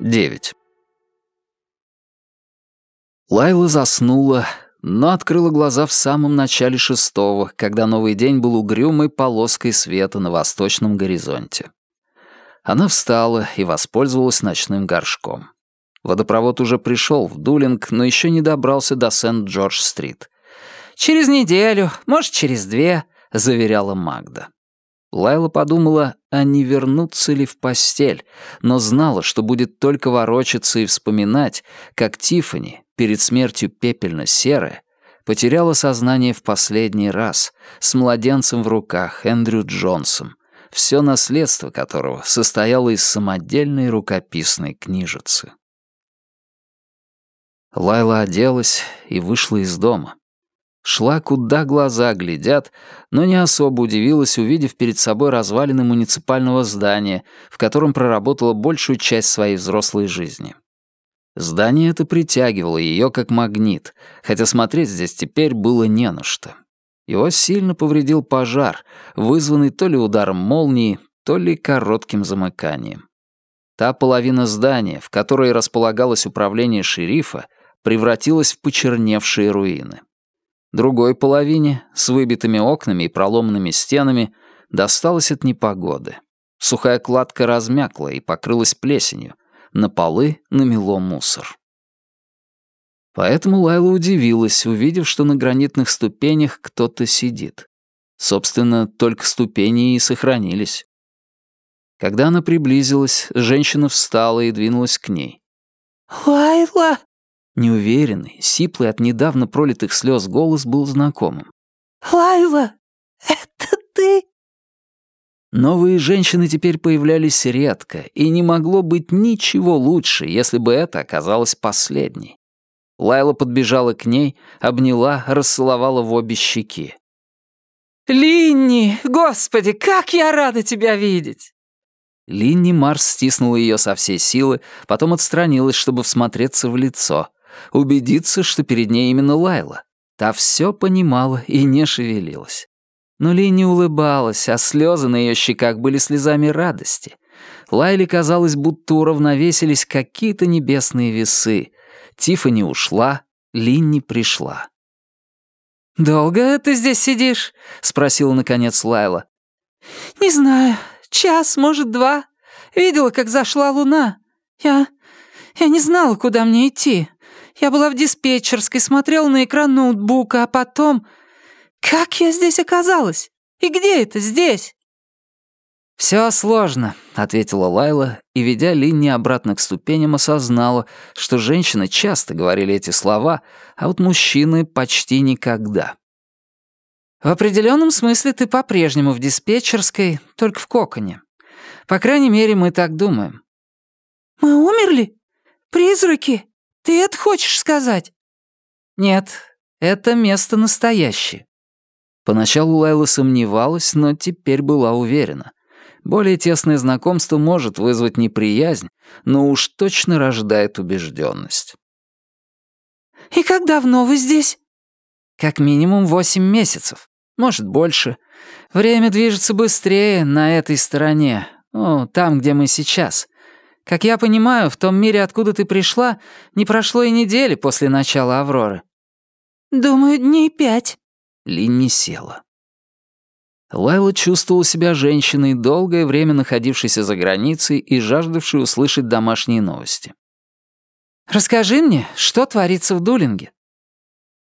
9. Лайла заснула, но открыла глаза в самом начале шестого, когда новый день был угрюмой полоской света на восточном горизонте. Она встала и воспользовалась ночным горшком. Водопровод уже пришел в Дулинг, но еще не добрался до Сент-Джордж-стрит. «Через неделю, может, через две», — заверяла Магда. Лайла подумала, а не вернуться ли в постель, но знала, что будет только ворочаться и вспоминать, как Тифани перед смертью пепельно-серая, потеряла сознание в последний раз, с младенцем в руках Эндрю Джонсом, все наследство которого состояло из самодельной рукописной книжицы. Лайла оделась и вышла из дома. Шла, куда глаза глядят, но не особо удивилась, увидев перед собой развалины муниципального здания, в котором проработала большую часть своей взрослой жизни. Здание это притягивало ее как магнит, хотя смотреть здесь теперь было не на что. Его сильно повредил пожар, вызванный то ли ударом молнии, то ли коротким замыканием. Та половина здания, в которой располагалось управление шерифа, превратилась в почерневшие руины. Другой половине, с выбитыми окнами и проломанными стенами, досталось от непогоды. Сухая кладка размякла и покрылась плесенью. На полы намело мусор. Поэтому Лайла удивилась, увидев, что на гранитных ступенях кто-то сидит. Собственно, только ступени и сохранились. Когда она приблизилась, женщина встала и двинулась к ней. «Лайла!» Неуверенный, сиплый от недавно пролитых слез голос был знакомым. «Лайла, это ты?» Новые женщины теперь появлялись редко, и не могло быть ничего лучше, если бы это оказалось последней. Лайла подбежала к ней, обняла, расцеловала в обе щеки. «Линни, господи, как я рада тебя видеть!» Линни Марс стиснула ее со всей силы, потом отстранилась, чтобы всмотреться в лицо — убедиться, что перед ней именно Лайла. Та все понимала и не шевелилась. Но Ли не улыбалась, а слезы на ее щеках были слезами радости. Лайле казалось, будто уравновесились какие-то небесные весы. Тиффани ушла, Линни пришла. «Долго ты здесь сидишь?» — спросила наконец Лайла. «Не знаю. Час, может, два. Видела, как зашла луна. Я... я не знала, куда мне идти. Я была в диспетчерской, смотрела на экран ноутбука, а потом... Как я здесь оказалась? И где это здесь?» «Все сложно», — ответила Лайла, и, ведя Линни обратно к ступеням, осознала, что женщины часто говорили эти слова, а вот мужчины почти никогда. «В определенном смысле ты по-прежнему в диспетчерской, только в коконе. По крайней мере, мы так думаем». «Мы умерли? Призраки?» Ты это хочешь сказать?» «Нет, это место настоящее». Поначалу Лайла сомневалась, но теперь была уверена. Более тесное знакомство может вызвать неприязнь, но уж точно рождает убежденность. «И как давно вы здесь?» «Как минимум восемь месяцев. Может, больше. Время движется быстрее на этой стороне, ну, там, где мы сейчас. Как я понимаю, в том мире, откуда ты пришла, не прошло и недели после начала Авроры». «Думаю, дней пять». Линни села. Лайла чувствовала себя женщиной, долгое время находившейся за границей и жаждавшей услышать домашние новости. «Расскажи мне, что творится в Дулинге?»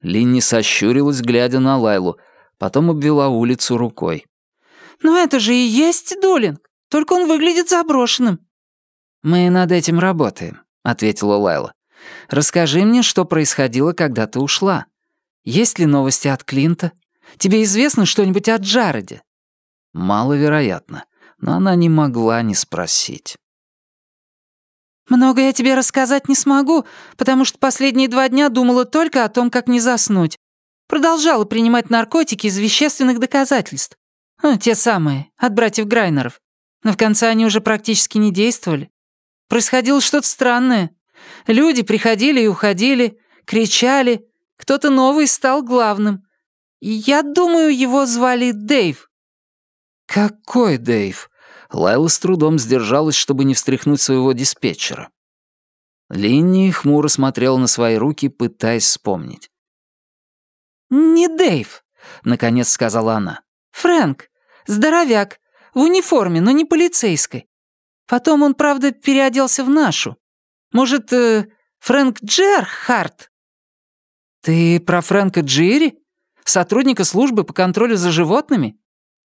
Линни сощурилась, глядя на Лайлу, потом обвела улицу рукой. «Но это же и есть Дулинг, только он выглядит заброшенным. «Мы над этим работаем», — ответила Лайла. «Расскажи мне, что происходило, когда ты ушла. Есть ли новости от Клинта? Тебе известно что-нибудь о Джареде?» Маловероятно, но она не могла не спросить. «Много я тебе рассказать не смогу, потому что последние два дня думала только о том, как не заснуть. Продолжала принимать наркотики из вещественных доказательств. Ну, те самые, от братьев Грайнеров. Но в конце они уже практически не действовали. Происходило что-то странное. Люди приходили и уходили, кричали. Кто-то новый стал главным. Я думаю, его звали Дэйв». «Какой Дэйв?» Лайла с трудом сдержалась, чтобы не встряхнуть своего диспетчера. Линни хмуро смотрел на свои руки, пытаясь вспомнить. «Не Дэйв», — наконец сказала она. «Фрэнк. Здоровяк. В униформе, но не полицейской. Потом он, правда, переоделся в нашу. Может, э, Фрэнк Джерхарт?» «Ты про Фрэнка Джири? Сотрудника службы по контролю за животными?»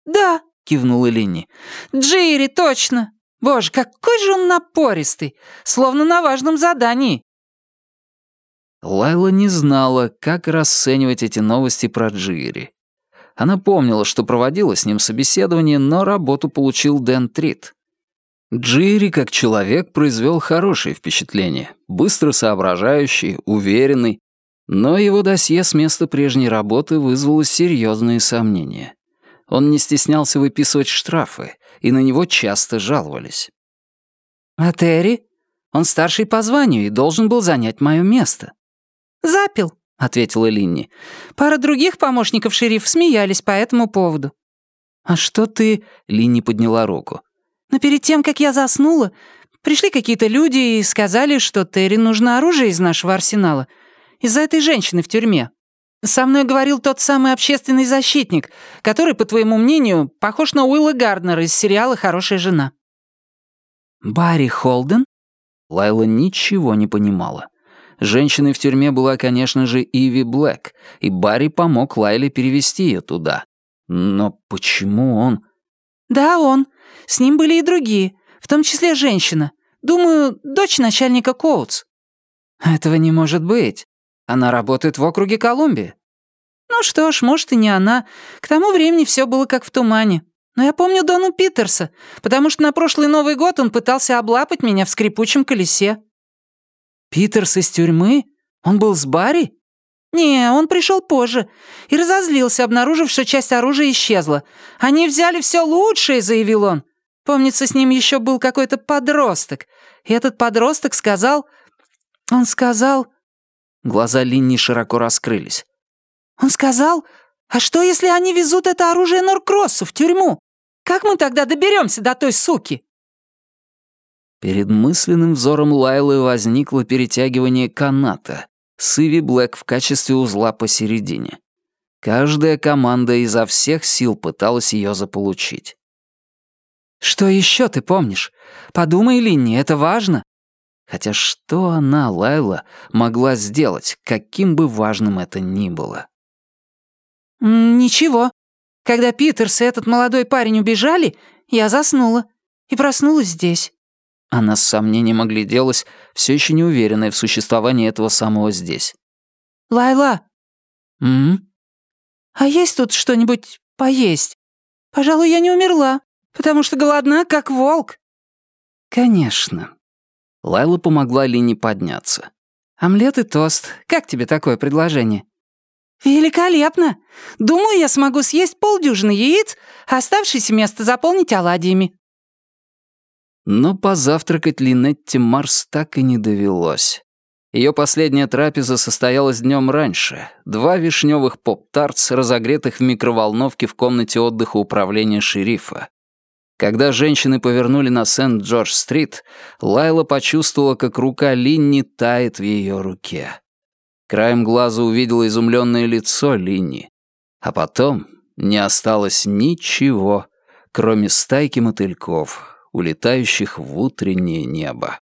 «Да», — кивнула Линни. «Джири, точно. Боже, какой же он напористый, словно на важном задании». Лайла не знала, как расценивать эти новости про Джири. Она помнила, что проводила с ним собеседование, но работу получил Дэн Трит. Джири, как человек, произвел хорошее впечатление. Быстро соображающий, уверенный. Но его досье с места прежней работы вызвало серьезные сомнения. Он не стеснялся выписывать штрафы, и на него часто жаловались. «А Терри? Он старший по званию и должен был занять мое место». «Запил», — ответила Линни. «Пара других помощников шериф смеялись по этому поводу». «А что ты...» — Линни подняла руку. «Но перед тем, как я заснула, пришли какие-то люди и сказали, что Терри нужно оружие из нашего арсенала. Из-за этой женщины в тюрьме. Со мной говорил тот самый общественный защитник, который, по твоему мнению, похож на Уилла Гарднера из сериала «Хорошая жена». «Барри Холден?» Лайла ничего не понимала. Женщиной в тюрьме была, конечно же, Иви Блэк, и Барри помог Лайле перевести ее туда. Но почему он... «Да, он. С ним были и другие, в том числе женщина. Думаю, дочь начальника Коутс». «Этого не может быть. Она работает в округе Колумбия». «Ну что ж, может, и не она. К тому времени все было как в тумане. Но я помню Дону Питерса, потому что на прошлый Новый год он пытался облапать меня в скрипучем колесе». «Питерс из тюрьмы? Он был с Барри?» «Не, он пришел позже и разозлился, обнаружив, что часть оружия исчезла. Они взяли все лучшее», — заявил он. Помнится, с ним еще был какой-то подросток. И этот подросток сказал... Он сказал... Глаза Линни широко раскрылись. «Он сказал, а что, если они везут это оружие Норкроссу в тюрьму? Как мы тогда доберемся до той суки?» Перед мысленным взором Лайлы возникло перетягивание каната с Иви Блэк в качестве узла посередине. Каждая команда изо всех сил пыталась ее заполучить. «Что еще ты помнишь? Подумай, Линни, это важно. Хотя что она, Лайла, могла сделать, каким бы важным это ни было? «Ничего. Когда Питерс и этот молодой парень убежали, я заснула и проснулась здесь». Она с сомнением огляделась, все еще не уверенная в существовании этого самого здесь. «Лайла!» «М? «А есть тут что-нибудь поесть? Пожалуй, я не умерла, потому что голодна, как волк». «Конечно», Лайла помогла Лине подняться. «Омлет и тост. Как тебе такое предложение?» «Великолепно! Думаю, я смогу съесть полдюжины яиц, а оставшееся место заполнить оладьями». Но позавтракать Линетте Марс так и не довелось. Ее последняя трапеза состоялась днем раньше. Два вишневых поп-тартс, разогретых в микроволновке в комнате отдыха управления шерифа. Когда женщины повернули на Сент-Джордж-стрит, Лайла почувствовала, как рука Линни тает в ее руке. Краем глаза увидела изумленное лицо Линни. А потом не осталось ничего, кроме стайки мотыльков, улетающих в утреннее небо.